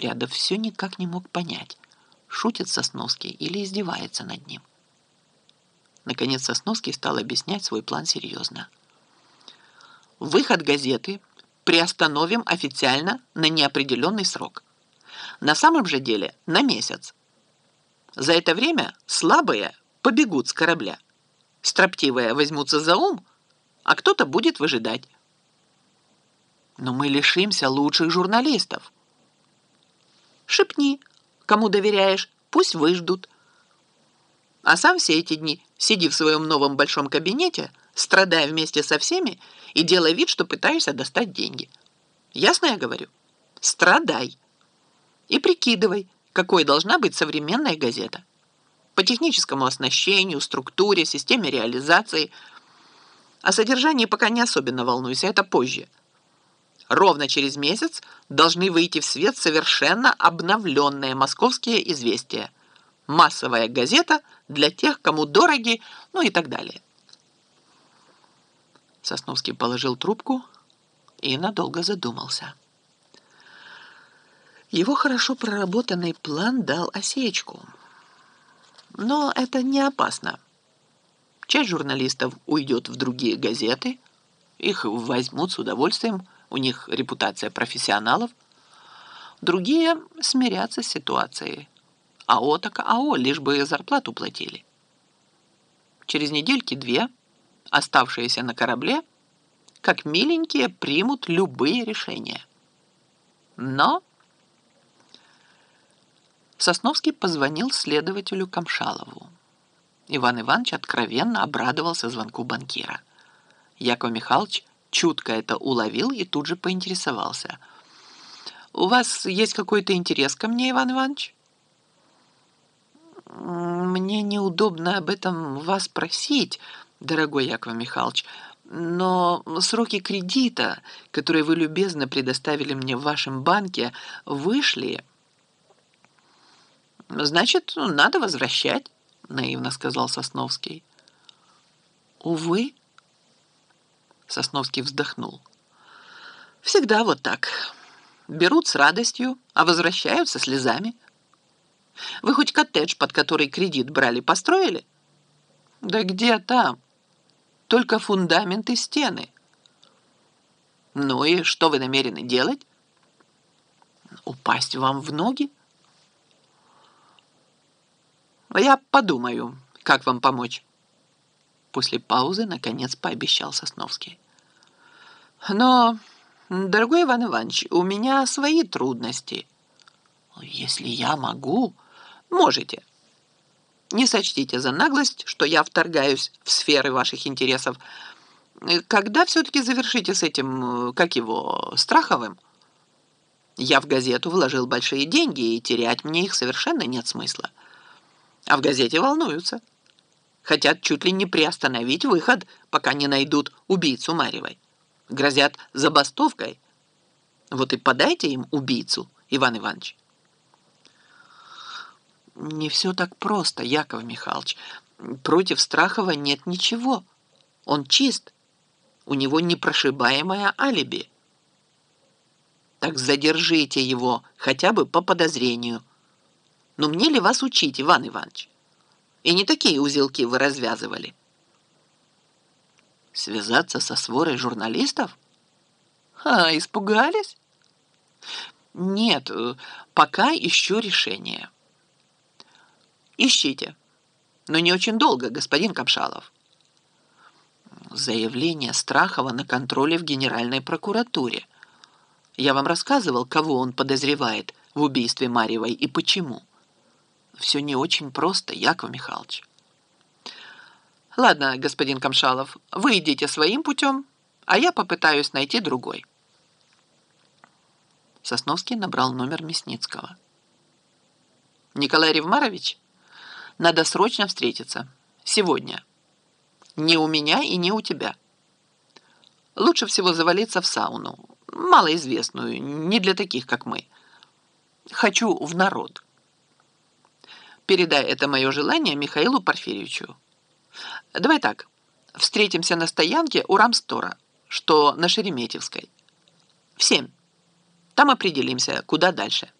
Непрядов все никак не мог понять, шутит Сосновский или издевается над ним. Наконец Сосновский стал объяснять свой план серьезно. Выход газеты приостановим официально на неопределенный срок. На самом же деле на месяц. За это время слабые побегут с корабля. Строптивые возьмутся за ум, а кто-то будет выжидать. Но мы лишимся лучших журналистов. Шепни, кому доверяешь, пусть выждут. А сам все эти дни сиди в своем новом большом кабинете, страдая вместе со всеми и делая вид, что пытаешься достать деньги. Ясно я говорю? Страдай. И прикидывай, какой должна быть современная газета. По техническому оснащению, структуре, системе реализации. О содержании пока не особенно волнуйся, это позже – ровно через месяц должны выйти в свет совершенно обновленные московские известия. Массовая газета для тех, кому дороги, ну и так далее. Сосновский положил трубку и надолго задумался. Его хорошо проработанный план дал осечку. Но это не опасно. Часть журналистов уйдет в другие газеты, их возьмут с удовольствием, у них репутация профессионалов. Другие смирятся с ситуацией. АО так АО, лишь бы зарплату платили. Через недельки две оставшиеся на корабле, как миленькие, примут любые решения. Но Сосновский позвонил следователю Камшалову. Иван Иванович откровенно обрадовался звонку банкира. Яков Михайлович чутко это уловил и тут же поинтересовался. «У вас есть какой-то интерес ко мне, Иван Иванович?» «Мне неудобно об этом вас просить, дорогой Яков Михайлович, но сроки кредита, которые вы любезно предоставили мне в вашем банке, вышли». «Значит, надо возвращать», — наивно сказал Сосновский. «Увы», Сосновский вздохнул. «Всегда вот так. Берут с радостью, а возвращают со слезами. Вы хоть коттедж, под который кредит брали, построили? Да где там? Только фундамент и стены. Ну и что вы намерены делать? Упасть вам в ноги? Я подумаю, как вам помочь». После паузы, наконец, пообещал Сосновский. «Но, дорогой Иван Иванович, у меня свои трудности. Если я могу, можете. Не сочтите за наглость, что я вторгаюсь в сферы ваших интересов. Когда все-таки завершите с этим, как его, Страховым? Я в газету вложил большие деньги, и терять мне их совершенно нет смысла. А в газете волнуются». Хотят чуть ли не приостановить выход, пока не найдут убийцу Марьевой. Грозят забастовкой. Вот и подайте им убийцу, Иван Иванович. Не все так просто, Яков Михайлович. Против Страхова нет ничего. Он чист. У него непрошибаемое алиби. Так задержите его хотя бы по подозрению. Но мне ли вас учить, Иван Иванович? И не такие узелки вы развязывали. Связаться со сворой журналистов? А, испугались? Нет, пока ищу решение. Ищите, но не очень долго, господин Капшалов. Заявление Страхова на контроле в Генеральной прокуратуре. Я вам рассказывал, кого он подозревает в убийстве Марьевой и почему все не очень просто, Яков Михайлович. Ладно, господин Камшалов, вы идите своим путем, а я попытаюсь найти другой. Сосновский набрал номер Мясницкого. Николай Ревмарович, надо срочно встретиться. Сегодня. Не у меня и не у тебя. Лучше всего завалиться в сауну, малоизвестную, не для таких, как мы. Хочу в народ. Передай это мое желание Михаилу Порфирьевичу. Давай так, встретимся на стоянке у Рамстора, что на Шереметьевской. В семь. Там определимся, куда дальше.